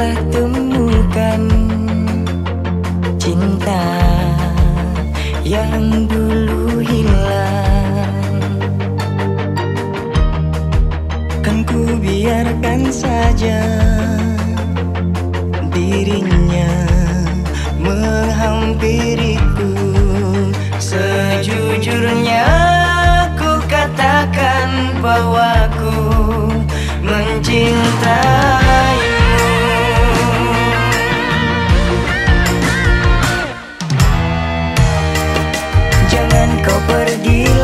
telah temukan cinta yang dulu hilang. Kan ku biarkan saja dirinya menghampiriku. pergi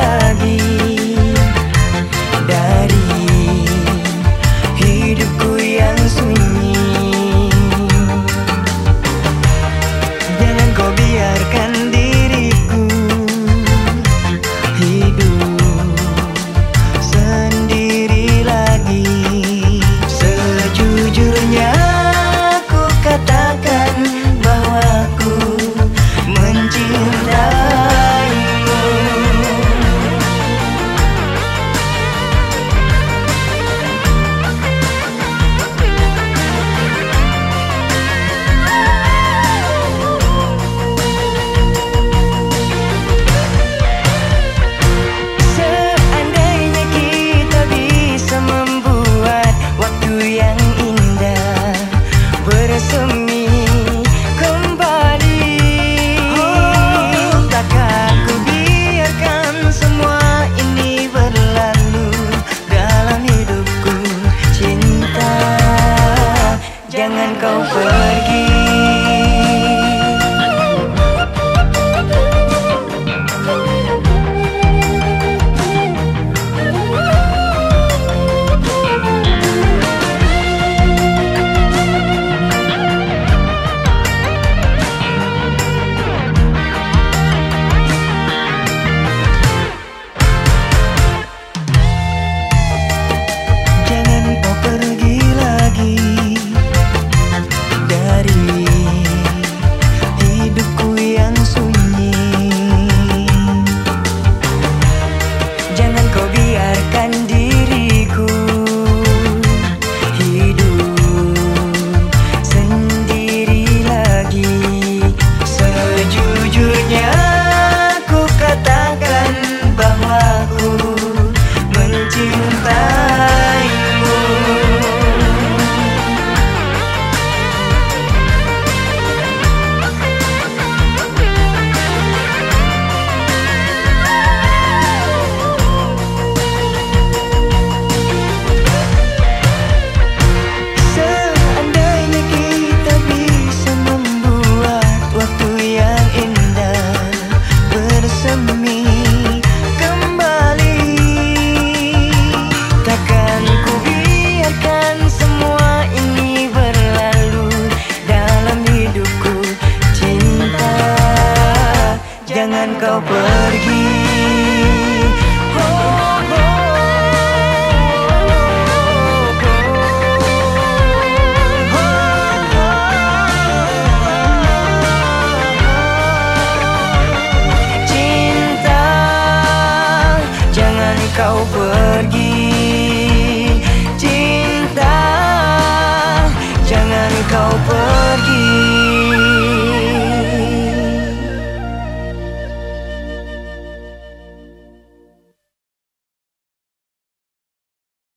nunca o perdi. pergi